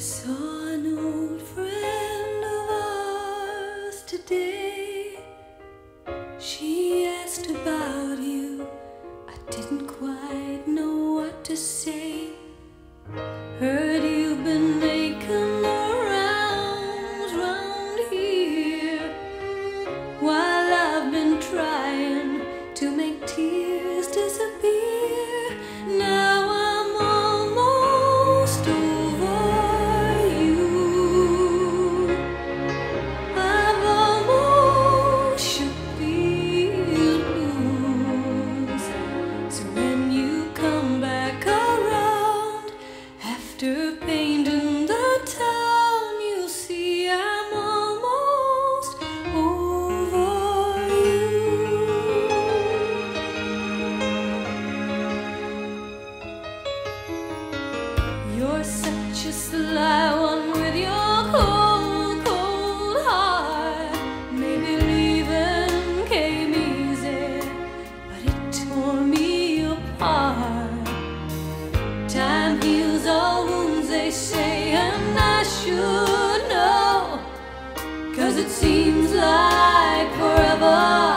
saw an old friend of ours today. She asked about you. I didn't quite know what to say. You're such a sly one with your cold, cold heart. Maybe leaving came easy, but it tore me apart. Time heals all they say, and I should know. Cause it seems like forever.